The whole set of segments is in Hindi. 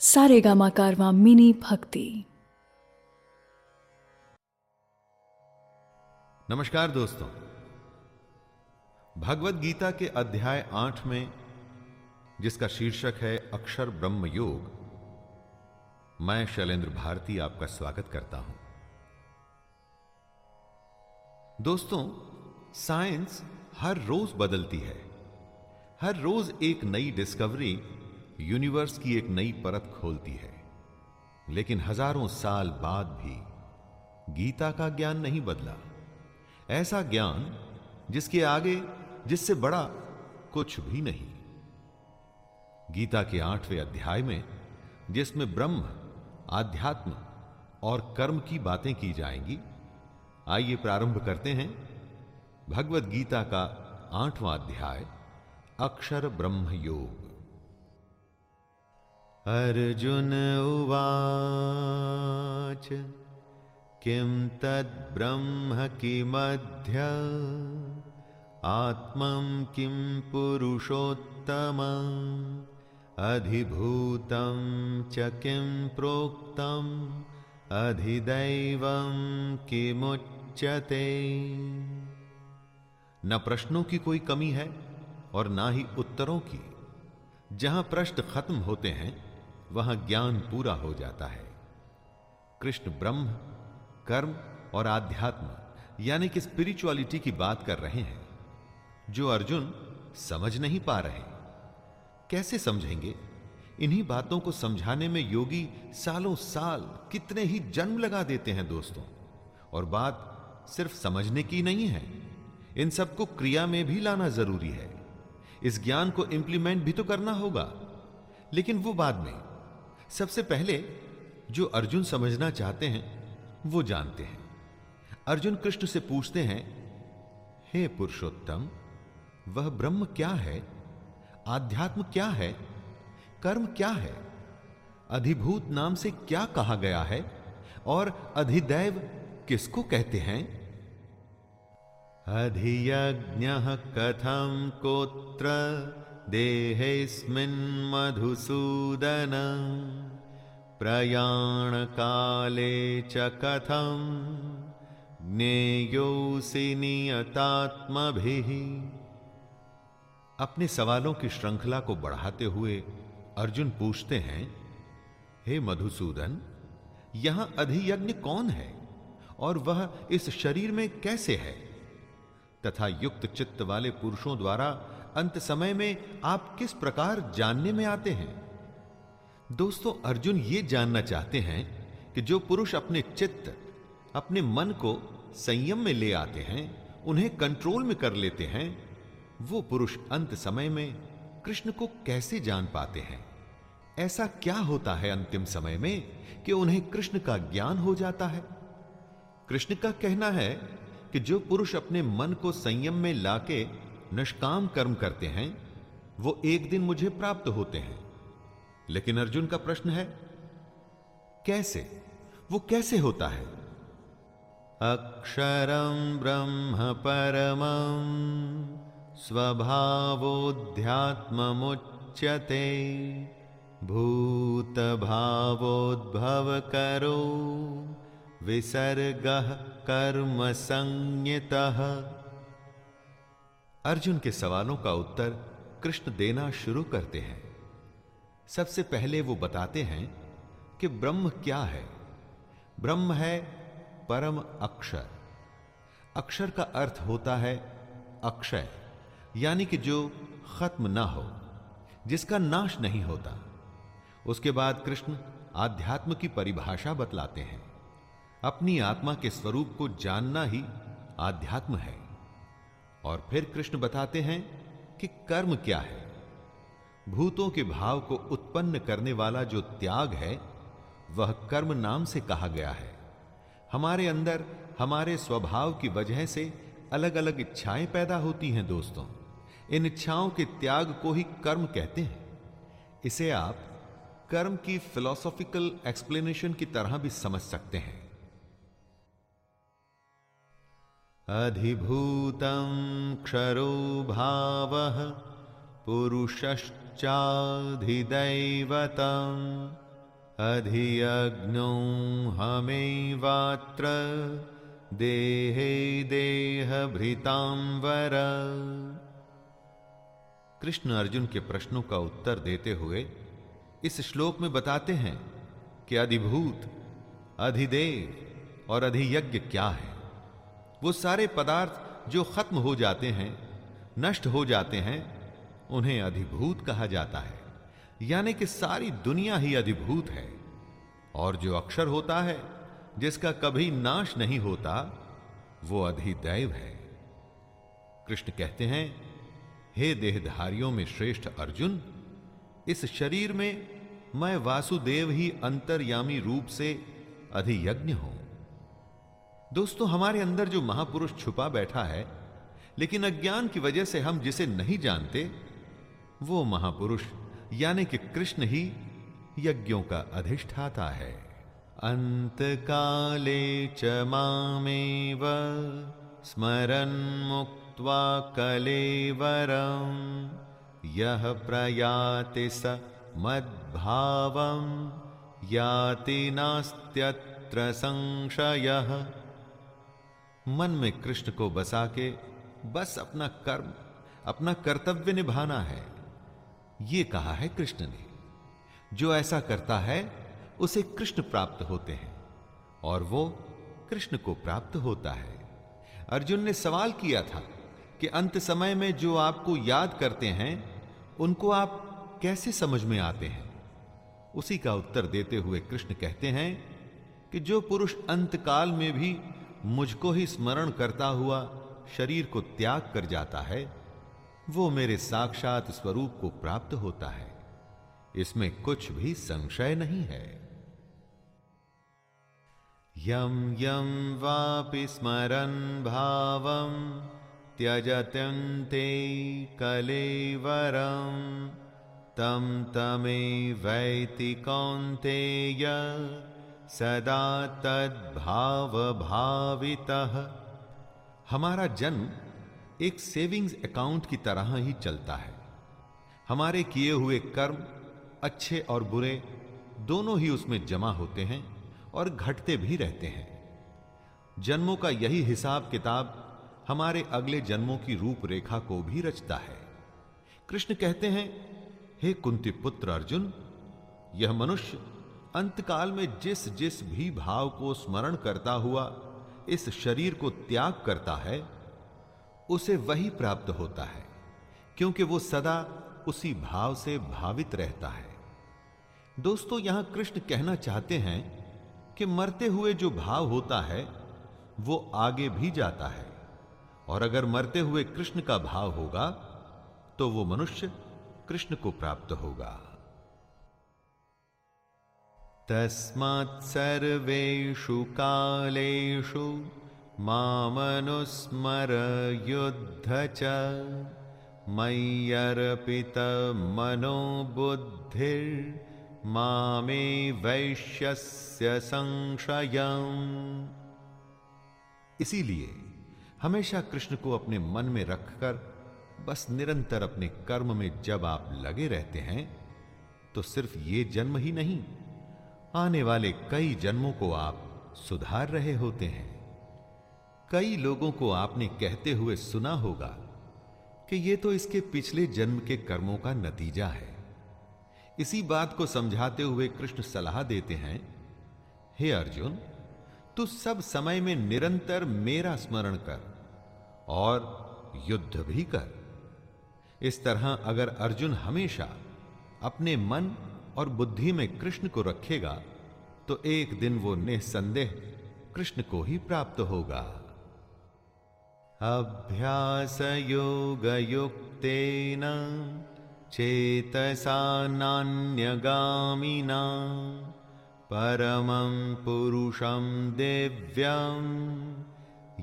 सारेगामा कारवा मिनी भक्ति। नमस्कार दोस्तों। भगवत गीता के अध्याय आठ में, जिसका शीर्षक है अक्षर ब्रह्म योग, मैं शैलेंद्र भारती आपका स्वागत करता हूँ। दोस्तों, साइंस हर रोज बदलती है। हर रोज एक नई डिस्कवरी यूनिवर्स की एक नई परत खोलती है। लेकिन हज़ारों साल बाद भी गीता का ज्ञान नहीं बदला। ऐसा ज्ञान जिसके आगे, जिससे बड़ा कुछ भी नहीं। गीता के आठवें अध्याय में, जिसमें ब्रह्म, आध्यात्म और कर्म की बातें की जाएँगी, आइए प्रारंभ करते हैं भगवत गीता का आठवां अध्याय, अक्षर ब्रह्म योग अर्जुन उवाच, किं तद्ब्रह्म किमध्य आत्मं किं पुरुषोत्तम, अधिभूतं च किं प्रोक्तम् अधिदैवं किमुच्यते। न प्रश्नों की कोई कमी है और ना ही उत्तरों की। जहाँ प्रश्न खत्म होते हैं वहाँ ज्ञान पूरा हो जाता है। कृष्ण ब्रह्म, कर्म और आध्यात्म, यानी कि स्पिरिचुअलिटी की बात कर रहे हैं, जो अर्जुन समझ नहीं पा रहे। कैसे समझेंगे? इन्हीं बातों को समझाने में योगी सालों साल कितने ही जन्म लगा देते हैं दोस्तों, और बात सिर्फ़ समझने की नहीं है। इन सबको क्रिया में भी लाना ज़रूरी है। इस ज्ञान को इंप्लीमेंट भी तो करना होगा। लेकिन वो बाद में सबसे पहले जो अर्जुन समझना चाहते हैं, वो जानते हैं। अर्जुन कृष्ण से पूछते हैं, हे पुरुषोत्तम, वह ब्रह्म क्या है? आध्यात्म क्या है? कर्म क्या है? अधिभूत नाम से क्या कहा गया है? और अधिदैव किसको कहते हैं? अधियज्ञ कथम कोत्र मधुसूदन। प्रयाणकाले च कथं ज्ञेयोऽसि नियतात्मभिः। अपने सवालों की श्रृंखला को बढ़ाते हुए अर्जुन पूछते हैं, हे मधुसूदन, यहाँ अधियज्ञ कौन है और वह इस शरीर में कैसे है? तथा युक्त चित्त वाले पुरुषों द्वारा अंत समय में आप किस प्रकार जानने में आते हैं? दोस्तों, अर्जुन ये जानना चाहते हैं कि जो पुरुष अपने चित्त, अपने मन को संयम में ले आते हैं, उन्हें कंट्रोल में कर लेते हैं, वो पुरुष अंत समय में कृष्ण को कैसे जान पाते हैं? ऐसा क्या होता है अंतिम समय में कि उन्हें कृष्ण का ज्ञान हो जाता है? कृष्ण का कहना है कि जो पुरुष अपने मन को संयम में लाके निष्काम कर्म करते हैं, वो एक दिन मुझे प्राप्त होते हैं। लेकिन अर्जुन का प्रश्न है, कैसे? वो कैसे होता है? अक्षरम ब्रह्म परम स्वभावोध्यात्मुच्यते भूत भावोद्भव करो विसर्ग कर्म संयतः अर्जुन के सवालों का उत्तर कृष्ण देना शुरू करते हैं। सबसे पहले वो बताते हैं कि ब्रह्म क्या है। ब्रह्म है परम अक्षर। अक्षर का अर्थ होता है अक्षय, यानी कि जो खत्म ना हो, जिसका नाश नहीं होता। उसके बाद कृष्ण आध्यात्म की परिभाषा बतलाते हैं। अपनी आत्मा के स्वरूप को जानना ही आध्यात्म है। और फिर कृष्ण बताते हैं कि कर्म क्या है। भूतों के भाव को उत्पन्न करने वाला जो त्याग है, वह कर्म नाम से कहा गया है। हमारे अंदर, हमारे स्वभाव की वजह से अलग अलग इच्छाएँ पैदा होती हैं दोस्तों। इन इच्छाओं के त्याग को ही कर्म कहते हैं। इसे आप कर्म की फिलोसॉफिकल एक्सप्लेनेशन की तरह भी समझ सकते हैं। अधिभूतं क्षरो भावः पुरुषश्चाधिदैवतम् अधियज्ञो हमेवात्र देहे देह भृतांवर कृष्ण अर्जुन के प्रश्नों का उत्तर देते हुए इस श्लोक में बताते हैं कि अधिभूत, अधिदेव और अधियज्ञ क्या है। वो सारे पदार्थ जो खत्म हो जाते हैं, नष्ट हो जाते हैं, उन्हें अधिभूत कहा जाता है। यानी कि सारी दुनिया ही अधिभूत है। और जो अक्षर होता है, जिसका कभी नाश नहीं होता, वो अधिदैव है। कृष्ण कहते हैं, हे देहधारियों में श्रेष्ठ अर्जुन, इस शरीर में मैं वासुदेव ही अंतर्यामी रूप से अधियज्ञ हूँ। दोस्तों, हमारे अंदर जो महापुरुष छुपा बैठा है, लेकिन अज्ञान की वजह से हम जिसे नहीं जानते, वो महापुरुष, यानी कि कृष्ण ही यज्ञों का अधिष्ठाता है। अंत काले च मामेव स्मरन मुक्त्वा कलेवरम। यह प्रयाति स मद्भावम, याति नास्त्यत्र संशय। मन में कृष्ण को बसा के बस अपना कर्म, अपना कर्तव्य निभाना है। ये कहा है कृष्ण ने, जो ऐसा करता है, उसे कृष्ण प्राप्त होते हैं, और वो कृष्ण को प्राप्त होता है। अर्जुन ने सवाल किया था कि अंत समय में जो आपको याद करते हैं, उनको आप कैसे समझ में आते हैं? उसी का उत्तर देते हुए कृष्ण कहते हैं कि जो पुरुष अंतकाल में भी मुझको ही स्मरण करता हुआ शरीर को त्याग कर जाता है, वो मेरे साक्षात स्वरूप को प्राप्त होता है। इसमें कुछ भी संशय नहीं है। यम यम वापि स्मरन भावम त्यजत्यन्ते कलेवरम तम तमे वैति कौन्तेय। सदा तद्भाव भावितः हमारा जन्म एक सेविंग्स अकाउंट की तरह ही चलता है। हमारे किए हुए कर्म, अच्छे और बुरे, दोनों ही उसमें जमा होते हैं और घटते भी रहते हैं। जन्मों का यही हिसाब किताब हमारे अगले जन्मों की रूपरेखा को भी रचता है। कृष्ण कहते हैं, हे कुंती पुत्र अर्जुन, यह मनुष्य अंतकाल में जिस जिस भी भाव को स्मरण करता हुआ, इस शरीर को त्याग करता है, उसे वही प्राप्त होता है, क्योंकि वो सदा उसी भाव से भावित रहता है। दोस्तों, यहाँ कृष्ण कहना चाहते हैं कि मरते हुए जो भाव होता है, वो आगे भी जाता है, और अगर मरते हुए कृष्ण का भाव होगा तो वो मनुष्य कृष्ण को प्राप्त होगा। तस्मात् सर्वेषु कालेषु मामनुस्मर युद्ध च मय्यर्पितमनो बुद्धिर्मामे वैश्यस्य संशयम्। इसीलिए हमेशा कृष्ण को अपने मन में रखकर, बस निरंतर अपने कर्म में जब आप लगे रहते हैं तो सिर्फ़ ये जन्म ही नहीं आने वाले कई जन्मों को आप सुधार रहे होते हैं। कई लोगों को आपने कहते हुए सुना होगा कि ये तो इसके पिछले जन्म के कर्मों का नतीजा है। इसी बात को समझाते हुए कृष्ण सलाह देते हैं, हे अर्जुन, तू सब समय में निरंतर मेरा स्मरण कर और युद्ध भी कर। इस तरह अगर अर्जुन हमेशा अपने मन और बुद्धि में कृष्ण को रखेगा तो एक दिन वो निसंदेह कृष्ण को ही प्राप्त होगा। अभ्यासयोगयुक्तेन चेतसा नान्यगामिना परमं पुरुषं दिव्यं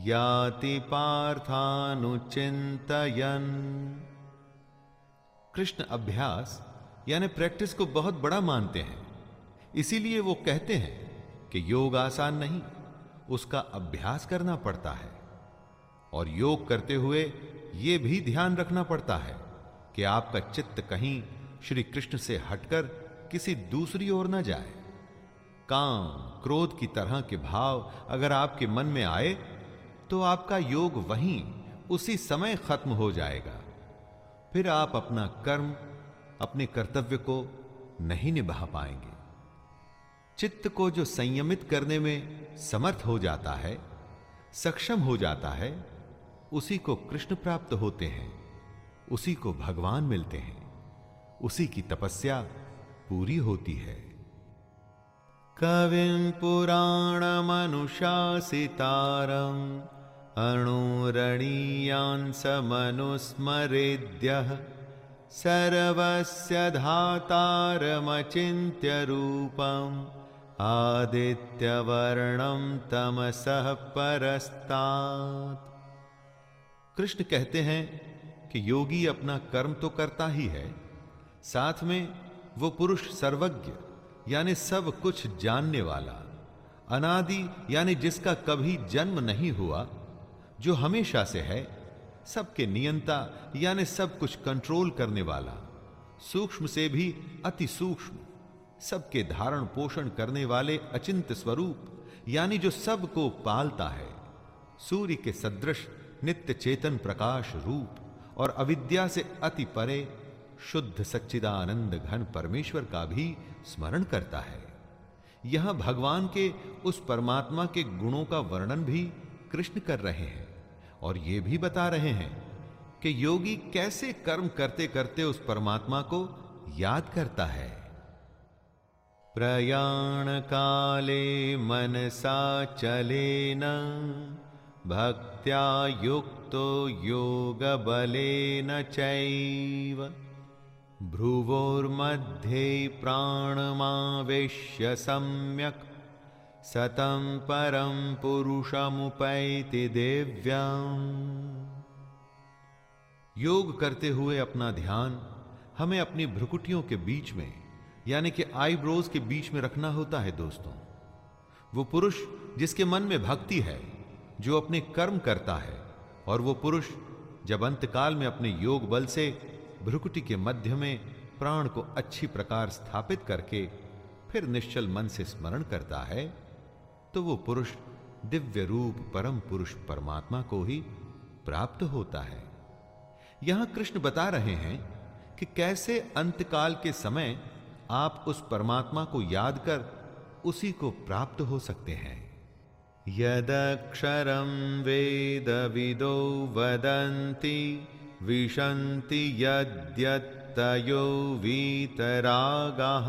याति पार्थानुचिंतयन कृष्ण अभ्यास यानी प्रैक्टिस को बहुत बड़ा मानते हैं। इसीलिए वो कहते हैं कि योग आसान नहीं, उसका अभ्यास करना पड़ता है। और योग करते हुए यह भी ध्यान रखना पड़ता है कि आपका चित्त कहीं श्री कृष्ण से हटकर किसी दूसरी ओर ना जाए। काम, क्रोध की तरह के भाव अगर आपके मन में आए तो आपका योग वहीं उसी समय खत्म हो जाएगा। फिर आप अपना कर्म अपने कर्तव्य को नहीं निभा पाएँगे। चित्त को जो संयमित करने में समर्थ हो जाता है, सक्षम हो जाता है, उसी को कृष्ण प्राप्त होते हैं, उसी को भगवान मिलते हैं, उसी की तपस्या पूरी होती है। कविं पुराणमनुशासितारम् अणुरणीयांसमनुस्मरेद्यः सर्वस्य धातारमचिन्त्य रूपम् आदित्यवर्णं तमसः परस्तात्। कृष्ण कहते हैं कि योगी अपना कर्म तो करता ही है, साथ में वो पुरुष सर्वज्ञ, यानी सब कुछ जानने वाला, अनादि, यानी जिसका कभी जन्म नहीं हुआ, जो हमेशा से है सबके नियंता, यानी सब कुछ कंट्रोल करने वाला। सूक्ष्म से भी अति सूक्ष्म। सबके धारण पोषण करने वाले अचिंत स्वरूप, यानी जो सबको पालता है। सूर्य के सदृश, नित्य चेतन प्रकाश रूप, और अविद्या से अति परे, शुद्ध सच्चिदानंद घन परमेश्वर का भी स्मरण करता है। यह भगवान के, उस परमात्मा के गुणों का वर्णन भी कृष्ण कर रहे हैं। और ये भी बता रहे हैं कि योगी कैसे कर्म करते करते उस परमात्मा को याद करता है। प्रयाण काले मनसा चले न, भक्त्या युक्तो योग बलेन चैव। भ्रुवोर्मध्ये प्राणमावेश्य सम्यक् सतं परं पुरुषमुपैति दिव्यम्। योग करते हुए अपना ध्यान हमें अपनी भ्रुकुटियों के बीच में, यानी कि आईब्रोज के बीच में रखना होता है दोस्तों। वो पुरुष जिसके मन में भक्ति है, जो अपने कर्म करता है, और वो पुरुष जब अंतकाल में अपने योग बल से भ्रुकुटी के मध्य में प्राण को अच्छी प्रकार स्थापित करके फिर निश्चल मन से स्मरण करता है तो वो पुरुष दिव्य रूप परम पुरुष परमात्मा को ही प्राप्त होता है। यहाँ कृष्ण बता रहे हैं कि कैसे अंतकाल के समय आप उस परमात्मा को याद कर उसी को प्राप्त हो सकते हैं। यदक्षरम वेद विदो वदंती विशंति यद्यत्तयो वीतरागाः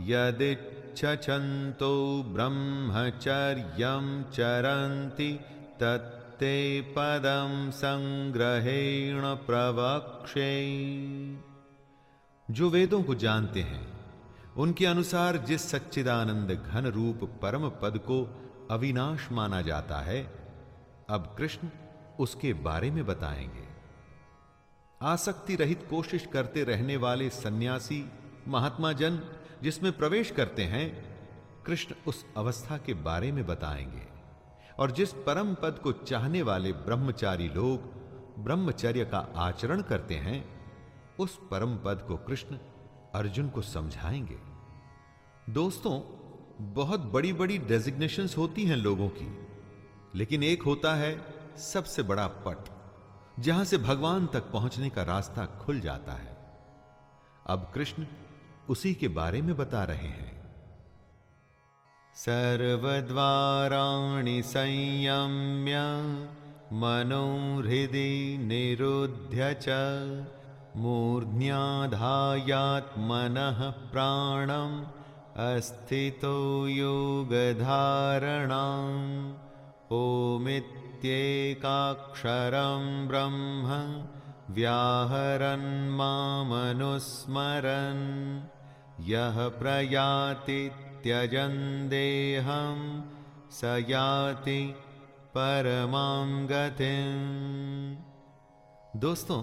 यदिच्छन्तो ब्रह्मचर्यं चरन्ति, तत्ते पदं संग्रहेण प्रवक्षे जो वेदों को जानते हैं, उनके अनुसार जिस सच्चिदानंद घन रूप परम पद को अविनाश माना जाता है, अब कृष्ण उसके बारे में बताएँगे। आसक्ति रहित कोशिश करते रहने वाले सन्यासी, महात्मा जन जिसमें प्रवेश करते हैं, कृष्ण उस अवस्था के बारे में बताएँगे। और जिस परम पद को चाहने वाले ब्रह्मचारी लोग ब्रह्मचर्य का आचरण करते हैं, उस परम पद को कृष्ण अर्जुन को समझाएँगे। दोस्तों, बहुत बड़ी बड़ी डेजिग्नेशंस होती हैं लोगों की, लेकिन एक होता है सबसे बड़ा पट, जहाँ से भगवान तक पहुँचने का रास्ता खुल जाता है। अब कृष्ण उसी के बारे में बता रहे हैं। सर्वद्वाराणि संयम्य मनोहृदि निरुध्य च मूर्ध्याधायात्मनः प्राणम्, अस्थितो योगधारणाम्। ओमित् इत्येकाक्षरं ब्रह्म, व्याहरन् मामनुस्मरन्। यः प्रयाति त्यजन् देहं, स याति परमां गतिम्। दोस्तों,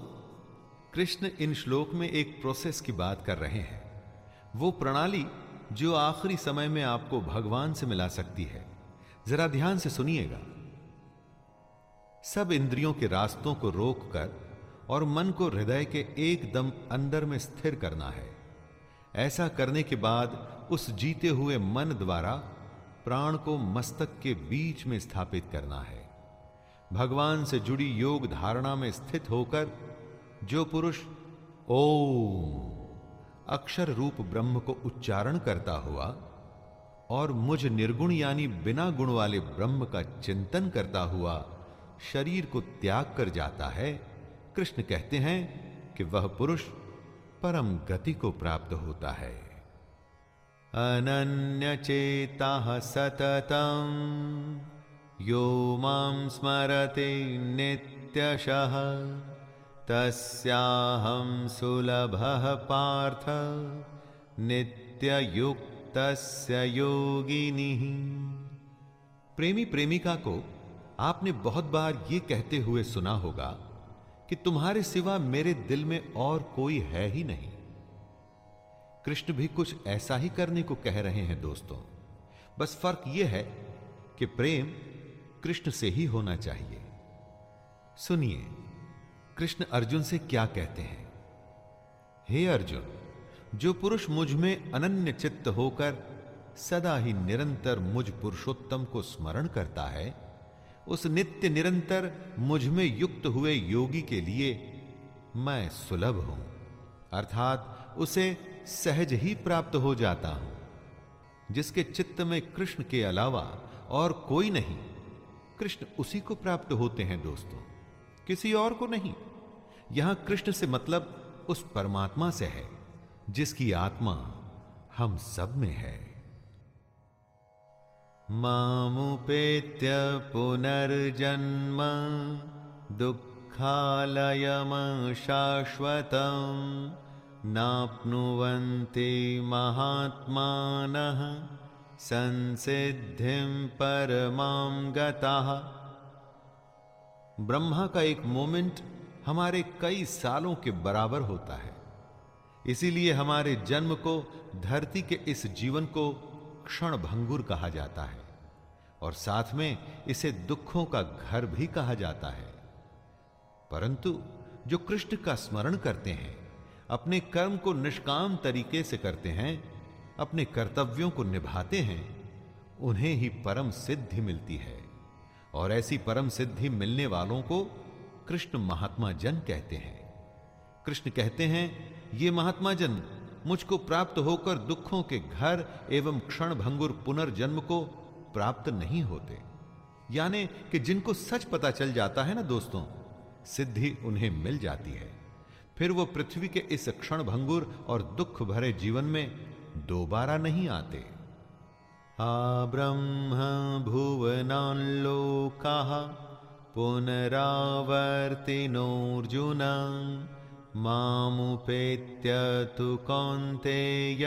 कृष्ण इन श्लोक में एक प्रोसेस की बात कर रहे हैं। वो प्रणाली जो आखिरी समय में आपको भगवान से मिला सकती है। जरा ध्यान से सुनिएगा। सब इंद्रियों के रास्तों को रोककर और मन को हृदय के एकदम अंदर में स्थिर करना है। ऐसा करने के बाद उस जीते हुए मन द्वारा प्राण को मस्तक के बीच में स्थापित करना है। भगवान से जुड़ी योग धारणा में स्थित होकर जो पुरुष ओम अक्षर रूप ब्रह्म को उच्चारण करता हुआ और मुझ निर्गुण यानी बिना गुण वाले ब्रह्म का चिंतन करता हुआ शरीर को त्याग कर जाता है, कृष्ण कहते हैं कि वह पुरुष परम गति को प्राप्त होता है। अनन्य चेता सततम। यो माँ स्मरते नित्यशः। तस्याहं सुलभः पार्थ। नित्ययुक्तस्य योगिनी। प्रेमी प्रेमिका को आपने बहुत बार ये कहते हुए सुना होगा कि तुम्हारे सिवा मेरे दिल में और कोई है ही नहीं। कृष्ण भी कुछ ऐसा ही करने को कह रहे हैं दोस्तों। बस फ़र्क यह है कि प्रेम कृष्ण से ही होना चाहिए। सुनिए, कृष्ण अर्जुन से क्या कहते हैं? हे अर्जुन, जो पुरुष मुझमें अनन्य चित्त होकर सदा ही निरंतर मुझ पुरुषोत्तम को स्मरण करता है उस नित्य निरंतर मुझमें युक्त हुए योगी के लिए मैं सुलभ हूँ। अर्थात उसे सहज ही प्राप्त हो जाता हूँ, जिसके चित्त में कृष्ण के अलावा और कोई नहीं। कृष्ण उसी को प्राप्त होते हैं दोस्तों, किसी और को नहीं। यहाँ कृष्ण से मतलब उस परमात्मा से है, जिसकी आत्मा हम सब में है। मामुपेत्य पुनर्जन्म दुःखालयम शाश्वतम् नाप्नुवन्ति महात्मानः, संसिद्धिं परमां गताः। ब्रह्मा का एक मोमेंट हमारे कई सालों के बराबर होता है। इसीलिए हमारे जन्म को, धरती के इस जीवन को क्षण भंगुर कहा जाता है। और साथ में इसे दुखों का घर भी कहा जाता है। परंतु जो कृष्ण का स्मरण करते हैं, अपने कर्म को निष्काम तरीके से करते हैं, अपने कर्तव्यों को निभाते हैं, उन्हें ही परम सिद्धि मिलती है। और ऐसी परम सिद्धि मिलने वालों को कृष्ण महात्मा जन कहते हैं। कृष्ण कहते हैं, ये महात्मा जन, मुझको प्राप्त होकर दुखों के घर एवं क्षण भंगुर पुनर्जन्म को प्राप्त नहीं होते। यानी कि जिनको सच पता चल जाता है ना दोस्तों, सिद्धि उन्हें मिल जाती है। फिर वो पृथ्वी के इस क्षण भंगुर और दुख भरे जीवन में दोबारा नहीं आते। आ ब्रह्म भुवनालोका पुनरावर्तिनोऽर्जुन। मामुपेत्य तु कौन्तेय।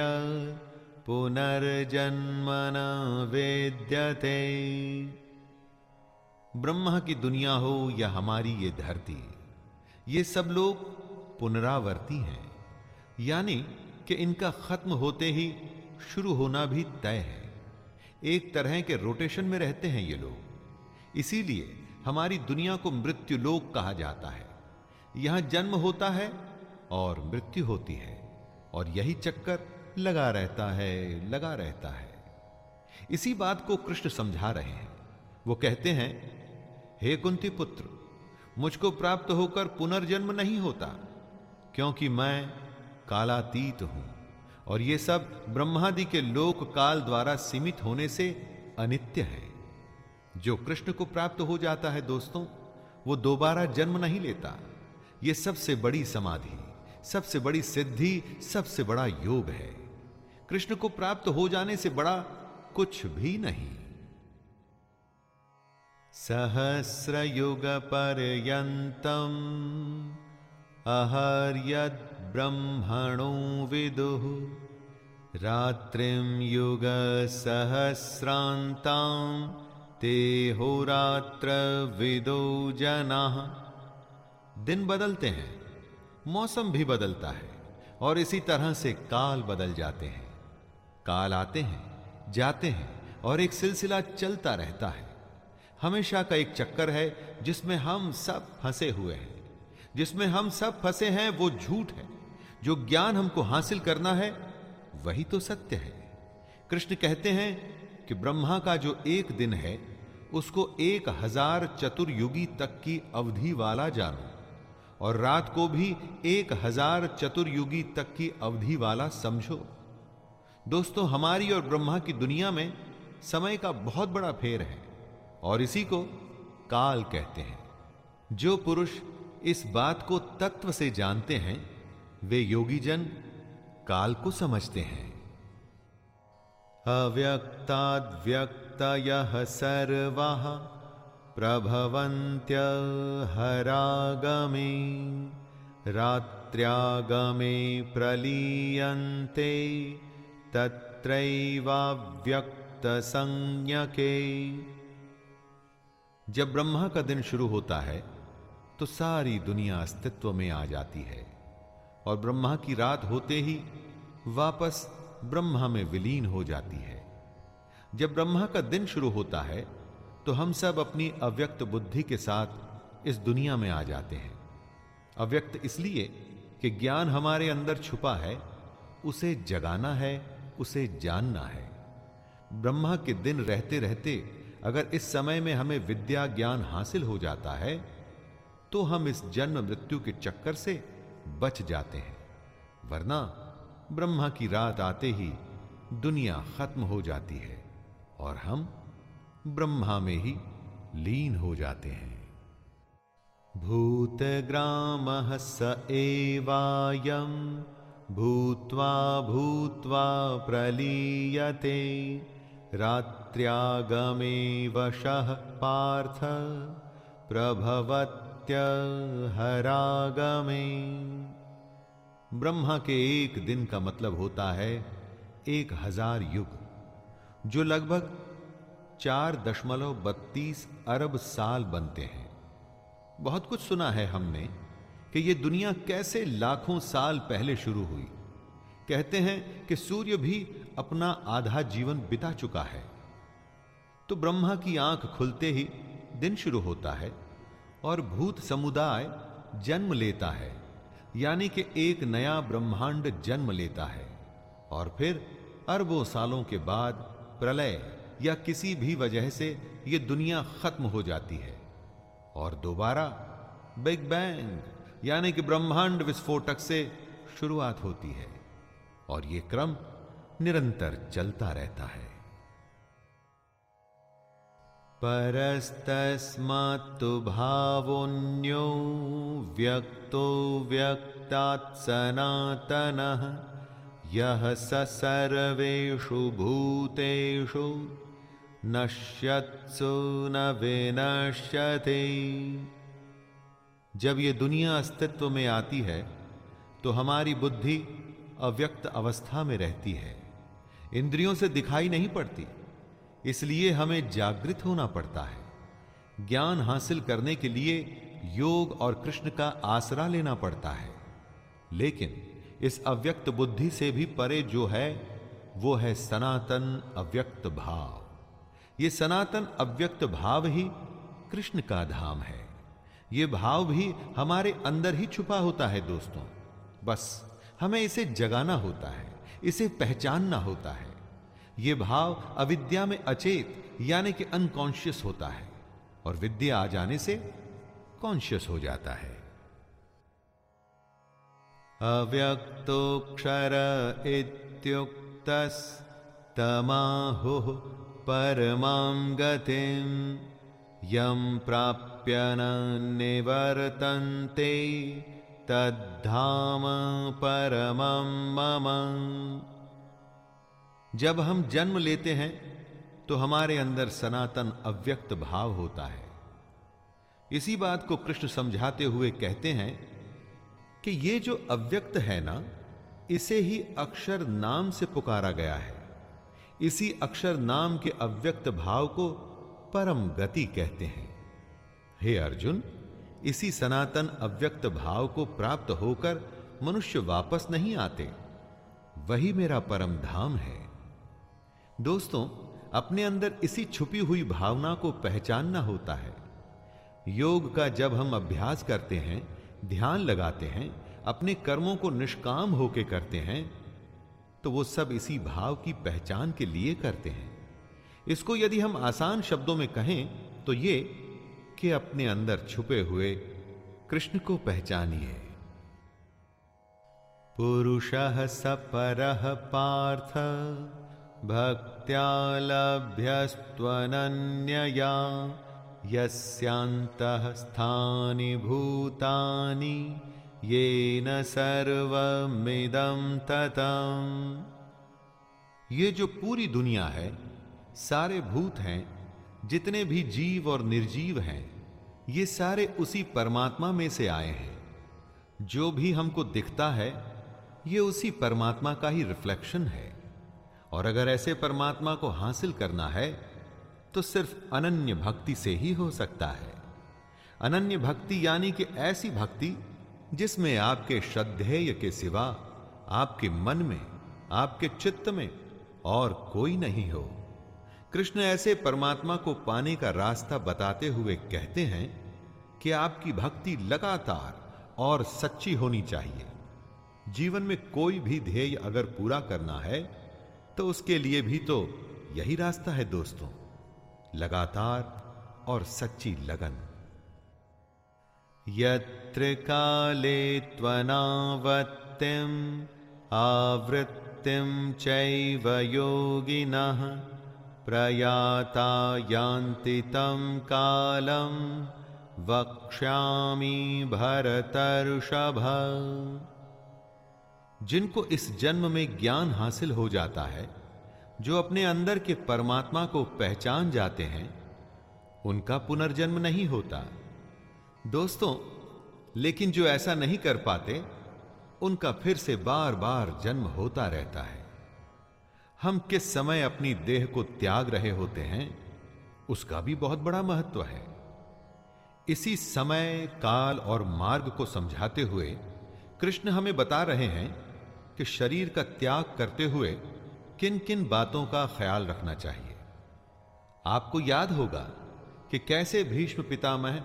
पुनर्जन्म न वेद्यते। ब्रह्मा की दुनिया हो या हमारी ये धरती, ये सब लोग पुनरावर्ती हैं। यानी कि इनका खत्म होते ही शुरू होना भी तय है। एक तरह के रोटेशन में रहते हैं ये लोग। इसीलिए हमारी दुनिया को मृत्यु लोक कहा जाता है। यहाँ जन्म होता है और मृत्यु होती है। और यही चक्कर लगा रहता है, लगा रहता है। इसी बात को कृष्ण समझा रहे हैं। वो कहते हैं, हे कुंती पुत्र, मुझको प्राप्त होकर पुनर्जन्म नहीं होता, क्योंकि मैं कालातीत हूँ, और ये सब ब्रह्मादि के लोक काल द्वारा सीमित होने से अनित्य है। जो कृष्ण को प्राप्त हो जाता है दोस्तों, वो दोबारा जन्म नहीं लेता। ये सबसे बड़ी समाधि, सबसे बड़ी सिद्धि, सबसे बड़ा योग है। कृष्ण को प्राप्त हो जाने से बड़ा कुछ भी नहीं। सहस्र युग पर्यतम अहर्यद ब्रह्मणो विदु रात्रिम युग सहस्रांता ते रात्र विदो जना। दिन बदलते हैं, मौसम भी बदलता है और इसी तरह से काल बदल जाते हैं। काल आते हैं, जाते हैं और एक सिलसिला चलता रहता है। हमेशा का एक चक्कर है जिसमें हम सब फंसे हुए हैं। जिसमें हम सब फंसे हैं वो झूठ है। जो ज्ञान हमको हासिल करना है, वही तो सत्य है। कृष्ण कहते हैं कि ब्रह्मा का जो एक दिन है, उसको एक हज़ार चतुर्युगी तक की अवधि वाला जानो और रात को भी एक हज़ार चतुर्युगी तक की अवधि वाला समझो। दोस्तों, हमारी और ब्रह्मा की दुनिया में समय का बहुत बड़ा फेर है और इसी को काल कहते हैं। जो पुरुष इस बात को तत्व से जानते हैं, वे योगी जन काल को समझते हैं। अव्यक्ताद्व्यक्त सर्वा प्रभवन्त्य हरागमे रात्र्यागमे प्रलीयन्ते। तत्रैवाव्यक्त संज्ञके जब ब्रह्मा का दिन शुरू होता है तो सारी दुनिया अस्तित्व में आ जाती है, और ब्रह्मा की रात होते ही वापस ब्रह्मा में विलीन हो जाती है। जब ब्रह्मा का दिन शुरू होता है तो हम सब अपनी अव्यक्त बुद्धि के साथ इस दुनिया में आ जाते हैं। अव्यक्त इसलिए कि ज्ञान हमारे अंदर छुपा है, उसे जगाना है उसे जानना है। ब्रह्मा के दिन रहते रहते अगर इस समय में हमें विद्या ज्ञान हासिल हो जाता है तो हम इस जन्म मृत्यु के चक्कर से बच जाते हैं। वरना ब्रह्मा की रात आते ही दुनिया खत्म हो जाती है और हम ब्रह्मा में ही लीन हो जाते हैं। भूतग्राम स एवायम भूत्वा भूत्वा प्रलीयते। रात्र्यागमे वशः पार्थ। प्रभवत्य हरागमे ब्रह्मा के एक दिन का मतलब होता है एक हज़ार युग, जो लगभग चार दशमलव बत्तीस अरब साल बनते हैं। बहुत कुछ सुना है हमने। कि यह दुनिया कैसे लाखों साल पहले शुरू हुई। कहते हैं कि सूर्य भी अपना आधा जीवन बिता चुका है। तो ब्रह्मा की आँख खुलते ही दिन शुरू होता है और भूत समुदाय जन्म लेता है, यानी कि एक नया ब्रह्मांड जन्म लेता है। और फिर अरबों सालों के बाद प्रलय या किसी भी वजह से यह दुनिया खत्म हो जाती है। और दोबारा बिग बैंग यानी कि ब्रह्मांड विस्फोटक से शुरुआत होती है और यह क्रम निरंतर चलता रहता है। परस्तस्मात्तु भावोन्यो व्यक्तो व्यक्तात् सनातनः। यह स सर्वेषु भूतेषु नश्यत्सु न विनश्यते। जब ये दुनिया अस्तित्व में आती है तो हमारी बुद्धि अव्यक्त अवस्था में रहती है। इंद्रियों से दिखाई नहीं पड़ती, इसलिए हमें जागृत होना पड़ता है। ज्ञान हासिल करने के लिए योग और कृष्ण का आसरा लेना पड़ता है। लेकिन इस अव्यक्त बुद्धि से भी परे जो है, वो है सनातन अव्यक्त भाव। ये सनातन अव्यक्त भाव ही कृष्ण का धाम है। ये भाव भी हमारे अंदर ही छुपा होता है दोस्तों। बस, हमें इसे जगाना होता है, इसे पहचानना होता है। ये भाव अविद्या में अचेत, यानी कि अनकॉन्शियस होता है, और विद्या आ जाने से कॉन्शियस हो जाता है। अव्यक्तोक्षर इत्युक्त तमाहु परमां गतिं यं प्राप्य न निवर्तन्ते तद्धाम परमं मम। जब हम जन्म लेते हैं तो हमारे अंदर सनातन अव्यक्त भाव होता है। इसी बात को कृष्ण समझाते हुए कहते हैं कि ये जो अव्यक्त है ना, इसे ही अक्षर नाम से पुकारा गया है। इसी अक्षर नाम के अव्यक्त भाव को परम गति कहते हैं। हे अर्जुन, इसी सनातन अव्यक्त भाव को प्राप्त होकर मनुष्य वापस नहीं आते। वही मेरा परम धाम है। दोस्तों, अपने अंदर इसी छुपी हुई भावना को पहचानना होता है। योग का जब हम अभ्यास करते हैं, ध्यान लगाते हैं, अपने कर्मों को निष्काम होके करते हैं तो वो सब इसी भाव की पहचान के लिए करते हैं। इसको यदि हम आसान शब्दों में कहें तो ये कि अपने अंदर छुपे हुए कृष्ण को पहचानिए। पुरुष सपर पार्थ भक्त्या लभ्यस्त्वनन्यया यस्यान्तः स्थानि भूतानि, येन सर्वमिदं ततम्। ये जो पूरी दुनिया है, सारे भूत हैं जितने भी जीव और निर्जीव हैं, ये सारे उसी परमात्मा में से आए हैं। जो भी हमको दिखता है, ये उसी परमात्मा का ही रिफ्लेक्शन है। और अगर ऐसे परमात्मा को हासिल करना है तो सिर्फ़ अनन्य भक्ति से ही हो सकता है। अनन्य भक्ति यानी कि ऐसी भक्ति, जिसमें आपके श्रद्धेय के सिवा, आपके मन में, आपके चित्त में और कोई नहीं हो। कृष्ण ऐसे परमात्मा को पाने का रास्ता बताते हुए कहते हैं कि आपकी भक्ति लगातार और सच्ची होनी चाहिए। जीवन में कोई भी ध्येय अगर पूरा करना है तो उसके लिए भी तो यही रास्ता है दोस्तों, लगातार और सच्ची लगन। यत्र काले त्वनावत्तिम् आवृत्तिं चैव योगिनः। प्रयाता यान्ति तं कालं वक्ष्यामि भरतर्षभ। जिनको इस जन्म में ज्ञान हासिल हो जाता है, जो अपने अंदर के परमात्मा को पहचान जाते हैं, उनका पुनर्जन्म नहीं होता। दोस्तों, लेकिन जो ऐसा नहीं कर पाते, उनका फिर से बार बार जन्म होता रहता है। हम किस समय अपनी देह को त्याग रहे होते हैं, उसका भी बहुत बड़ा महत्व है। इसी समय, काल और मार्ग को समझाते हुए, कृष्ण हमें बता रहे हैं कि शरीर का त्याग करते हुए किन किन बातों का ख्याल रखना चाहिए। आपको याद होगा कि कैसे भीष्म पितामह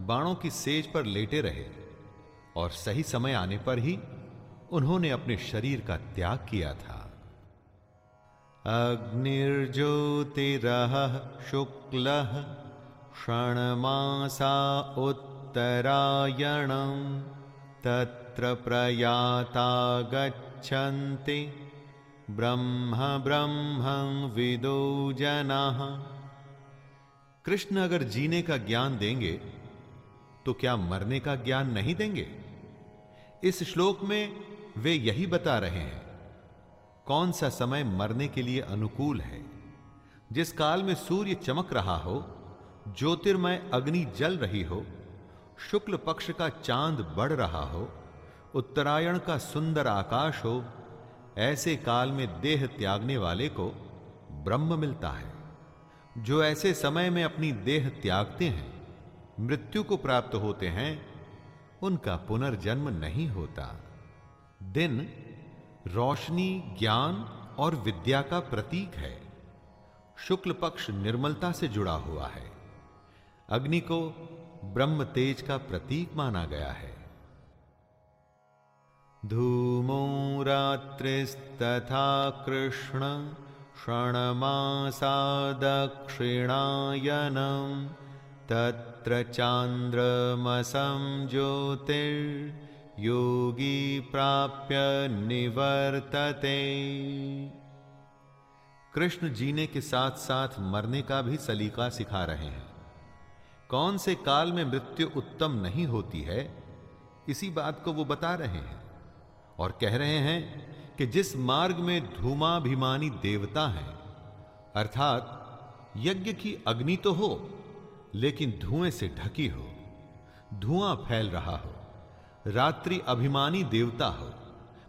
बाणों की सेज पर लेटे रहे और सही समय आने पर ही उन्होंने अपने शरीर का त्याग किया था। अग्निर्ज्योतिरः शुक्ल क्षणमासा उत्तरायणं तत्र प्रयाता गच्छन्ति ब्रह्म ब्रह्म विदो जनाः। कृष्ण अगर जीने का ज्ञान देंगे तो क्या मरने का ज्ञान नहीं देंगे? इस श्लोक में वे यही बता रहे हैं। कौन सा समय मरने के लिए अनुकूल है? जिस काल में सूर्य चमक रहा हो, ज्योतिर्मय अग्नि जल रही हो, शुक्ल पक्ष का चाँद बढ़ रहा हो, उत्तरायण का सुंदर आकाश हो, ऐसे काल में देह त्यागने वाले को ब्रह्म मिलता है। जो ऐसे समय में अपनी देह त्यागते हैं, मृत्यु को प्राप्त होते हैं, उनका पुनर्जन्म नहीं होता। दिन रोशनी, ज्ञान और विद्या का प्रतीक है। शुक्ल पक्ष निर्मलता से जुड़ा हुआ है। अग्नि को ब्रह्म तेज का प्रतीक माना गया है। धूमो रात्रिस्तथा कृष्ण क्षण क्षणमासा दक्षिणायनम् तत्र चान्द्रमसं ज्योतिर् योगी प्राप्य निवर्तते। कृष्ण जीने के साथ साथ मरने का भी सलीका सिखा रहे हैं। कौन से काल में मृत्यु उत्तम नहीं होती है, इसी बात को वो बता रहे हैं और कह रहे हैं कि जिस मार्ग में धूमाभिमानी देवता हैं, अर्थात यज्ञ की अग्नि तो हो, लेकिन धुएँ से ढकी हो, धुआँ फैल रहा हो। रात्रि अभिमानी देवता हो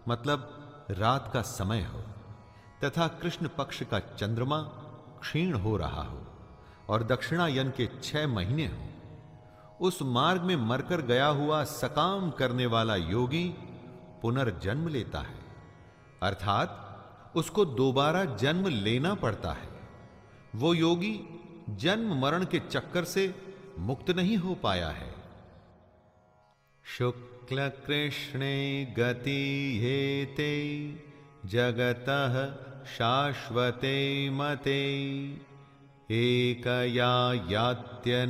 मतलब रात का समय हो, तथा कृष्ण पक्ष का चंद्रमा क्षीण हो रहा हो और दक्षिणायन के छह महीने हो। उस मार्ग में मरकर गया हुआ सकाम करने वाला योगी पुनर्जन्म लेता है। अर्थात उसको दोबारा जन्म लेना पड़ता है। वो योगी जन्म मरण के चक्कर से मुक्त नहीं हो पाया है। शुक्ल कृष्णे गति हेते जगतः शाश्वते मते। एकया यात्यनावृत्ति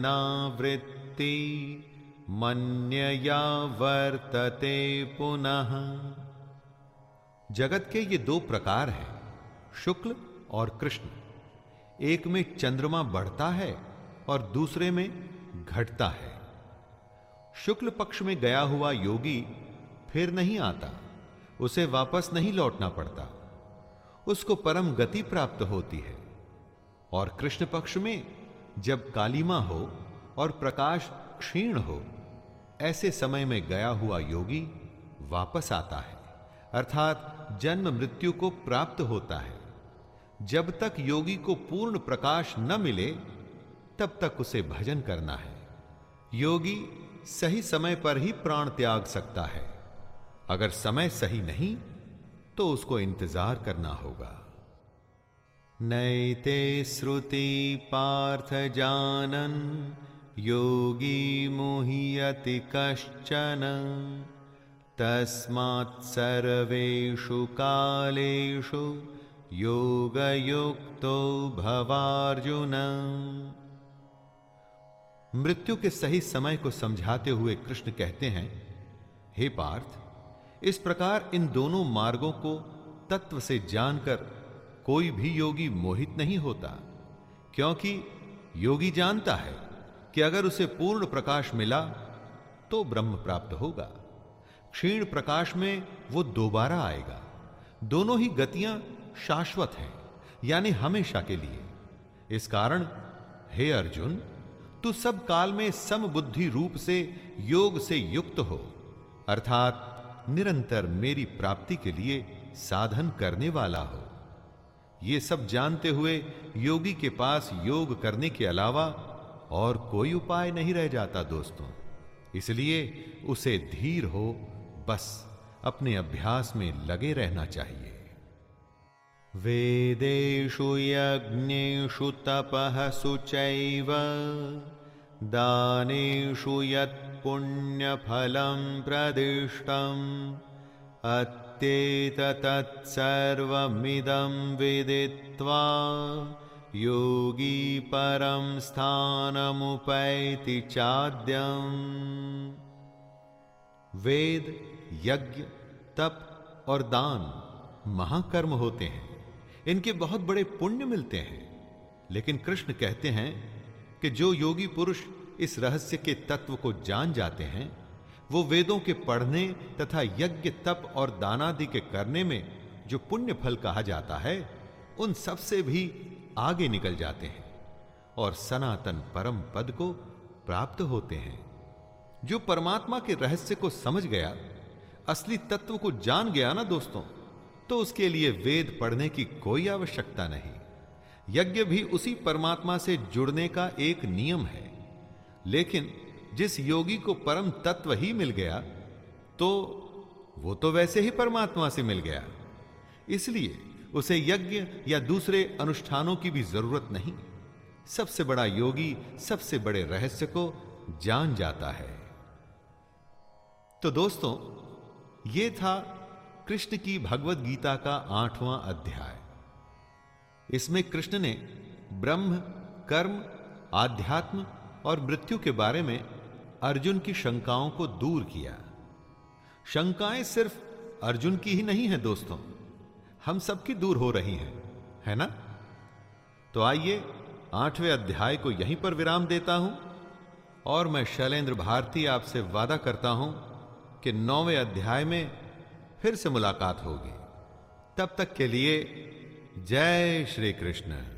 मन्यया वर्तते पुनः। जगत के ये दो प्रकार हैं, शुक्ल और कृष्ण। एक में चंद्रमा बढ़ता है और दूसरे में घटता है। शुक्ल पक्ष में गया हुआ योगी फिर नहीं आता, उसे वापस नहीं लौटना पड़ता। उसको परम गति प्राप्त होती है। और कृष्ण पक्ष में जब कालीमा हो और प्रकाश क्षीण हो, ऐसे समय में गया हुआ योगी वापस आता है। अर्थात जन्म मृत्यु को प्राप्त होता है। जब तक योगी को पूर्ण प्रकाश न मिले, तब तक उसे भजन करना है। योगी सही समय पर ही प्राण त्याग सकता है। अगर समय सही नहीं तो उसको इंतज़ार करना होगा। नैते श्रुति पार्थ जानन, योगी मोहियति कश्चन। तस्मात् सर्वेषु कालेषु योगयुक्तो भवार्जुन। मृत्यु के सही समय को समझाते हुए कृष्ण कहते हैं, हे पार्थ, इस प्रकार इन दोनों मार्गों को तत्व से जानकर कोई भी योगी मोहित नहीं होता, क्योंकि योगी जानता है कि अगर उसे पूर्ण प्रकाश मिला तो ब्रह्म प्राप्त होगा। क्षीण प्रकाश में वो दोबारा आएगा। दोनों ही गतियाँ शाश्वत हैं, यानी हमेशा के लिए। इस कारण, हे अर्जुन तू सब काल में समबुद्धि रूप से योग से युक्त हो, अर्थात निरंतर मेरी प्राप्ति के लिए साधन करने वाला हो। ये सब जानते हुए योगी के पास योग करने के अलावा और कोई उपाय नहीं रह जाता दोस्तों। इसलिए उसे धीर हो, बस अपने अभ्यास में लगे रहना चाहिए। वेदेषु यज्ञेषु तपः सुचैव दानेषु यत्पुण्यफलं प्रदिष्टम्। अत्येतत्सर्वमिदं विदित्वा योगी परं स्थानमुपैति चाद्यम्। वेद, यज्ञ, तप और दान महाकर्म होते हैं। इनके बहुत बड़े पुण्य मिलते हैं। लेकिन कृष्ण कहते हैं कि जो योगी पुरुष इस रहस्य के तत्व को जान जाते हैं, वो वेदों के पढ़ने तथा यज्ञ, तप और दानादि के करने में जो पुण्य फल कहा जाता है, उन सबसे भी आगे निकल जाते हैं और सनातन परम पद को प्राप्त होते हैं। जो परमात्मा के रहस्य को समझ गया, असली तत्व को जान गया ना दोस्तों? तो उसके लिए वेद पढ़ने की कोई आवश्यकता नहीं। यज्ञ भी उसी परमात्मा से जुड़ने का एक नियम है। लेकिन जिस योगी को परम तत्व ही मिल गया तो वो तो वैसे ही परमात्मा से मिल गया। इसलिए उसे यज्ञ या दूसरे अनुष्ठानों की भी ज़रूरत नहीं। सबसे बड़ा योगी सबसे बड़े रहस्य को जान जाता है। तो दोस्तों, ये था कृष्ण की भगवत गीता का आठवां अध्याय। इसमें कृष्ण ने ब्रह्म, कर्म, आध्यात्म और मृत्यु के बारे में अर्जुन की शंकाओं को दूर किया। शंकाएँ सिर्फ़ अर्जुन की ही नहीं है दोस्तों, हम सबकी दूर हो रही हैं, है ना? तो आइए आठवें अध्याय को यहीं पर विराम देता हूँ और मैं शैलेंद्र भारती आपसे वादा करता हूँ कि नौवें अध्याय में फिर से मुलाकात होगी। तब तक के लिए जय श्री कृष्ण।